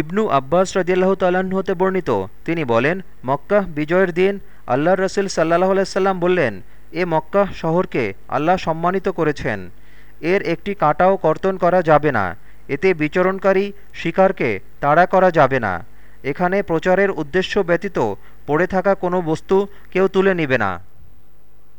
ইবনু আব্বাস রদিয়াল্লাহ তাল্লাহ্ন হতে বর্ণিত। তিনি বলেন, মক্কাহ বিজয়ের দিন আল্লাহ রসুল সাল্লাহ আলাইসাল্লাম বললেন, এ মক্কাহ শহরকে আল্লাহ সম্মানিত করেছেন। এর একটি কাঁটাও কর্তন করা যাবে না। এতে বিচরণকারী শিকারকে তাড়া করা যাবে না। এখানে প্রচারের উদ্দেশ্য ব্যতীত পড়ে থাকা কোনো বস্তু কেউ তুলে নিবে না।